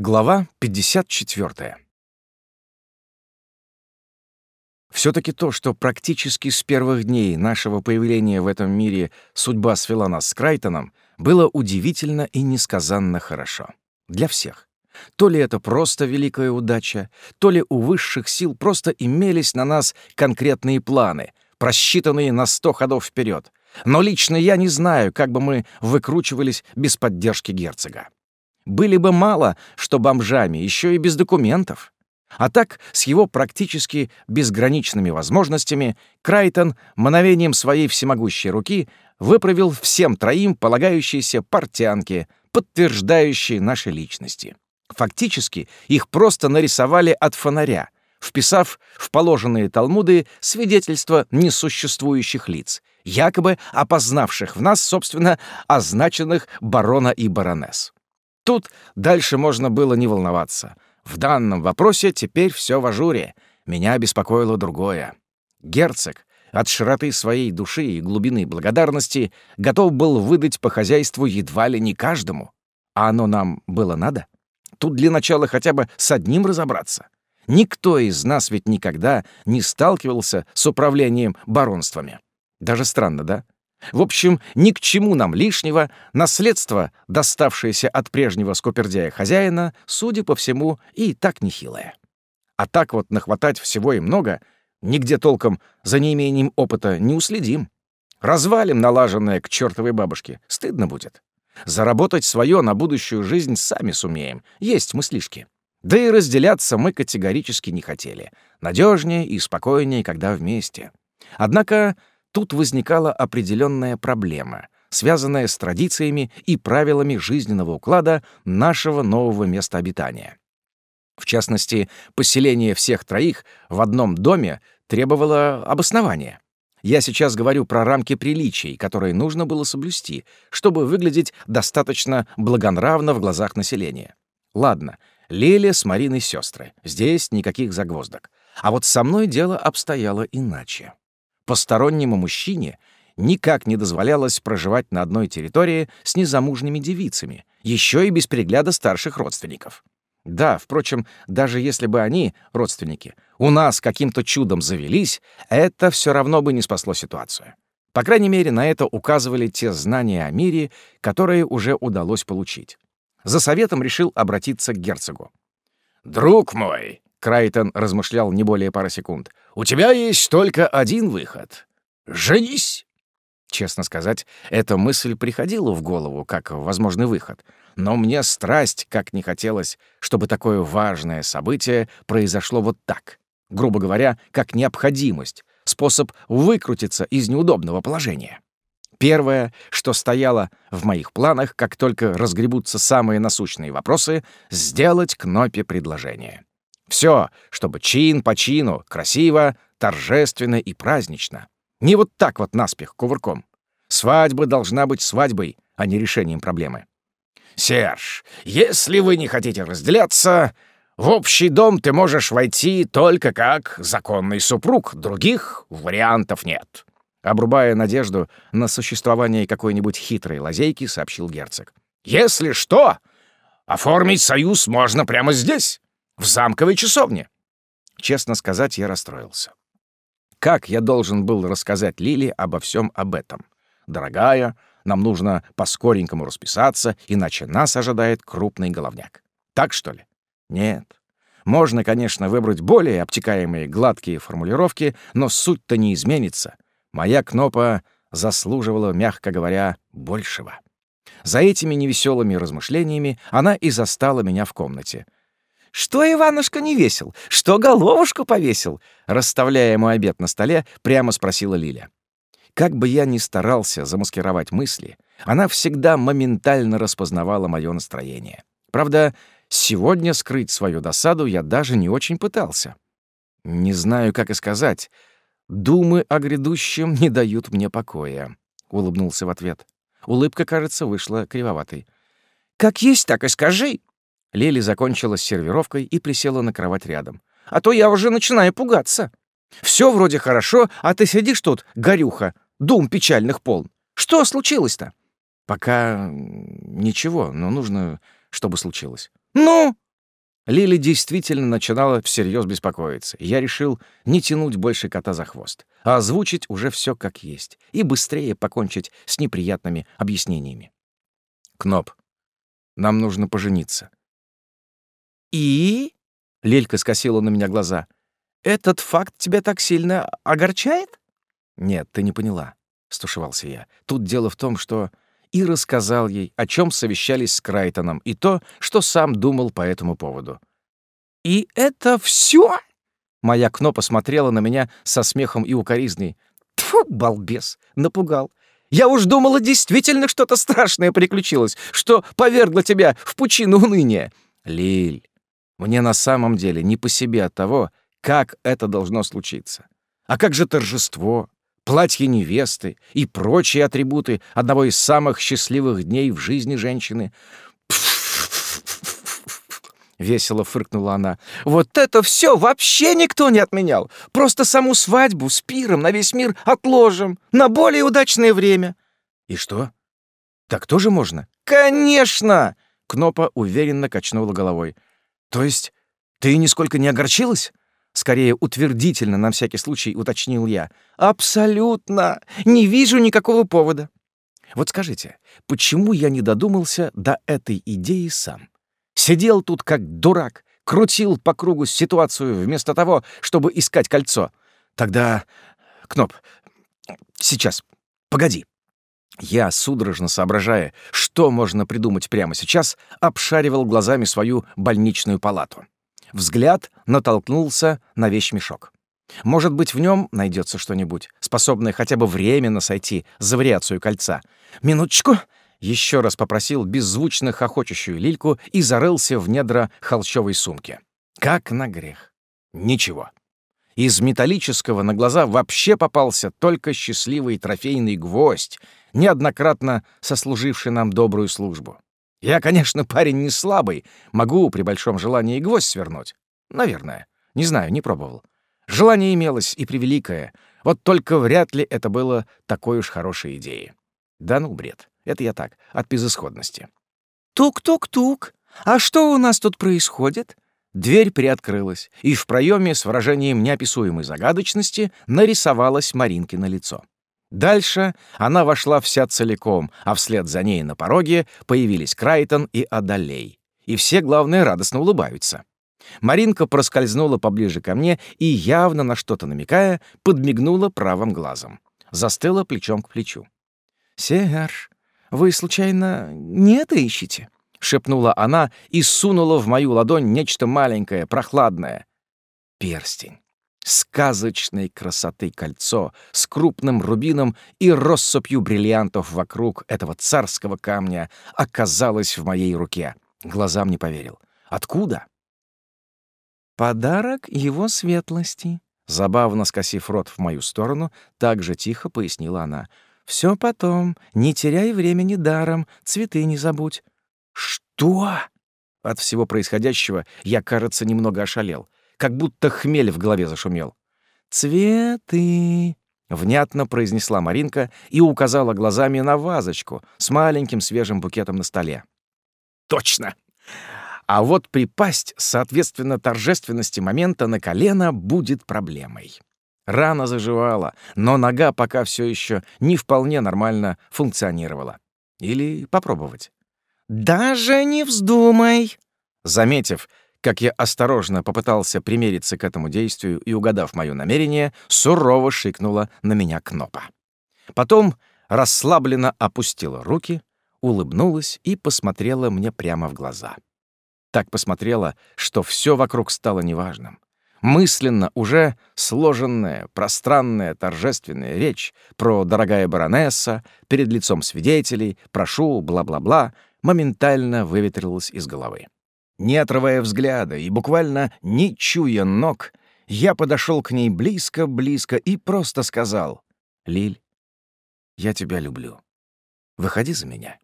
Глава 54. Все-таки то, что практически с первых дней нашего появления в этом мире судьба свела нас с Крайтоном, было удивительно и несказанно хорошо. Для всех. То ли это просто великая удача, то ли у высших сил просто имелись на нас конкретные планы, просчитанные на сто ходов вперед. Но лично я не знаю, как бы мы выкручивались без поддержки герцога. Были бы мало, что бомжами, еще и без документов. А так, с его практически безграничными возможностями, Крайтон мановением своей всемогущей руки выправил всем троим полагающиеся портянки, подтверждающие наши личности. Фактически, их просто нарисовали от фонаря, вписав в положенные талмуды свидетельства несуществующих лиц, якобы опознавших в нас, собственно, означенных барона и баронесс. Тут дальше можно было не волноваться. В данном вопросе теперь все в ажуре. Меня беспокоило другое. Герцог от широты своей души и глубины благодарности готов был выдать по хозяйству едва ли не каждому. А оно нам было надо? Тут для начала хотя бы с одним разобраться. Никто из нас ведь никогда не сталкивался с управлением баронствами. Даже странно, да? В общем, ни к чему нам лишнего, наследство, доставшееся от прежнего скупердяя хозяина, судя по всему, и так нехилое. А так вот нахватать всего и много, нигде толком за неимением опыта не уследим. Развалим налаженное к чертовой бабушке, стыдно будет. Заработать свое на будущую жизнь сами сумеем, есть мыслишки. Да и разделяться мы категорически не хотели. Надежнее и спокойнее, когда вместе. Однако тут возникала определенная проблема, связанная с традициями и правилами жизненного уклада нашего нового места обитания. В частности, поселение всех троих в одном доме требовало обоснования. Я сейчас говорю про рамки приличий, которые нужно было соблюсти, чтобы выглядеть достаточно благонравно в глазах населения. Ладно, Леля с Мариной сестры. Здесь никаких загвоздок. А вот со мной дело обстояло иначе постороннему мужчине никак не дозволялось проживать на одной территории с незамужними девицами, еще и без пригляда старших родственников. Да, впрочем, даже если бы они, родственники, у нас каким-то чудом завелись, это все равно бы не спасло ситуацию. По крайней мере, на это указывали те знания о мире, которые уже удалось получить. За советом решил обратиться к герцогу. «Друг мой, Крайтон размышлял не более пары секунд. «У тебя есть только один выход. Женись!» Честно сказать, эта мысль приходила в голову как возможный выход. Но мне страсть, как не хотелось, чтобы такое важное событие произошло вот так. Грубо говоря, как необходимость, способ выкрутиться из неудобного положения. Первое, что стояло в моих планах, как только разгребутся самые насущные вопросы, сделать Кнопе предложение. Все, чтобы чин по чину, красиво, торжественно и празднично. Не вот так вот наспех, кувырком. Свадьба должна быть свадьбой, а не решением проблемы. «Серж, если вы не хотите разделяться, в общий дом ты можешь войти только как законный супруг, других вариантов нет». Обрубая надежду на существование какой-нибудь хитрой лазейки, сообщил герцог. «Если что, оформить союз можно прямо здесь, в замковой часовне. Честно сказать, я расстроился. Как я должен был рассказать Лили обо всем об этом? Дорогая, нам нужно по-скоренькому расписаться, иначе нас ожидает крупный головняк. Так что ли? Нет. Можно, конечно, выбрать более обтекаемые гладкие формулировки, но суть-то не изменится. Моя кнопа заслуживала, мягко говоря, большего. За этими невеселыми размышлениями она и застала меня в комнате — «Что Иванушка не весел? Что головушку повесил?» Расставляя ему обед на столе, прямо спросила Лиля. Как бы я ни старался замаскировать мысли, она всегда моментально распознавала мое настроение. Правда, сегодня скрыть свою досаду я даже не очень пытался. Не знаю, как и сказать. Думы о грядущем не дают мне покоя. Улыбнулся в ответ. Улыбка, кажется, вышла кривоватой. «Как есть, так и скажи», Лели закончила с сервировкой и присела на кровать рядом. «А то я уже начинаю пугаться. Все вроде хорошо, а ты сидишь тут, горюха, дум печальных полн. Что случилось-то?» «Пока ничего, но нужно, чтобы случилось». «Ну, Лили действительно начинала всерьез беспокоиться, я решил не тянуть больше кота за хвост, а озвучить уже все как есть и быстрее покончить с неприятными объяснениями. «Кноп, нам нужно пожениться». «И?» — Лилька скосила на меня глаза. «Этот факт тебя так сильно огорчает?» «Нет, ты не поняла», — стушевался я. «Тут дело в том, что...» И рассказал ей, о чем совещались с Крайтоном, и то, что сам думал по этому поводу. «И это все? Моя Кно посмотрела на меня со смехом и укоризной. Тьфу, балбес, напугал. Я уж думала, действительно что-то страшное приключилось, что повергло тебя в пучину уныния. Лиль, мне на самом деле не по себе от того, как это должно случиться. А как же торжество, платье невесты и прочие атрибуты одного из самых счастливых дней в жизни женщины? Весело фыркнула она. «Вот это все вообще никто не отменял. Просто саму свадьбу с пиром на весь мир отложим на более удачное время». «И что? Так тоже можно?» «Конечно!» Кнопа уверенно качнула головой. «То есть ты нисколько не огорчилась?» Скорее утвердительно, на всякий случай, уточнил я. «Абсолютно! Не вижу никакого повода». Вот скажите, почему я не додумался до этой идеи сам? Сидел тут как дурак, крутил по кругу ситуацию вместо того, чтобы искать кольцо. Тогда... Кноп, сейчас, погоди. Я, судорожно соображая, что можно придумать прямо сейчас, обшаривал глазами свою больничную палату. Взгляд натолкнулся на вещмешок. Может быть, в нем найдется что-нибудь, способное хотя бы временно сойти за вариацию кольца. «Минуточку!» — еще раз попросил беззвучно хохочущую лильку и зарылся в недра холщовой сумки. Как на грех. Ничего. Из металлического на глаза вообще попался только счастливый трофейный гвоздь, неоднократно сослуживший нам добрую службу. Я, конечно, парень не слабый, могу при большом желании гвоздь свернуть. Наверное. Не знаю, не пробовал. Желание имелось и превеликое, вот только вряд ли это было такой уж хорошей идеей. Да ну, бред. Это я так, от безысходности. «Тук-тук-тук! А что у нас тут происходит?» Дверь приоткрылась, и в проеме с выражением неописуемой загадочности нарисовалась Маринкино лицо. Дальше она вошла вся целиком, а вслед за ней на пороге появились Крайтон и Адалей. И все, главное, радостно улыбаются. Маринка проскользнула поближе ко мне и, явно на что-то намекая, подмигнула правым глазом. Застыла плечом к плечу. «Серж, вы, случайно, не это ищете?» — шепнула она и сунула в мою ладонь нечто маленькое, прохладное. Перстень сказочной красоты кольцо с крупным рубином и россыпью бриллиантов вокруг этого царского камня оказалось в моей руке. Глазам не поверил. Откуда? «Подарок его светлости», — забавно скосив рот в мою сторону, так же тихо пояснила она. «Все потом, не теряй времени даром, цветы не забудь». «Что?» От всего происходящего я, кажется, немного ошалел как будто хмель в голове зашумел. «Цветы!» — внятно произнесла Маринка и указала глазами на вазочку с маленьким свежим букетом на столе. «Точно!» А вот припасть, соответственно, торжественности момента на колено будет проблемой. Рана заживала, но нога пока все еще не вполне нормально функционировала. Или попробовать. «Даже не вздумай!» Заметив, как я осторожно попытался примериться к этому действию и, угадав моё намерение, сурово шикнула на меня Кнопа. Потом расслабленно опустила руки, улыбнулась и посмотрела мне прямо в глаза. Так посмотрела, что всё вокруг стало неважным. Мысленно уже сложенная, пространная, торжественная речь про «дорогая баронесса», «перед лицом свидетелей», «прошу», бла-бла-бла, моментально выветрилась из головы. Не отрывая взгляда и буквально не чуя ног, я подошел к ней близко-близко и просто сказал «Лиль, я тебя люблю. Выходи за меня».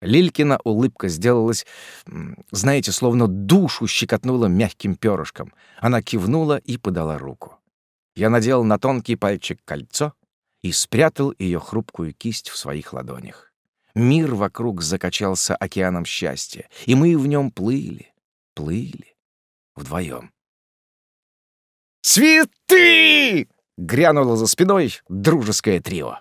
Лилькина улыбка сделалась, знаете, словно душу щекотнула мягким перышком. Она кивнула и подала руку. Я надел на тонкий пальчик кольцо и спрятал ее хрупкую кисть в своих ладонях. Мир вокруг закачался океаном счастья, и мы в нем плыли, плыли вдвоем. «Цветы!» — грянуло за спиной дружеское трио.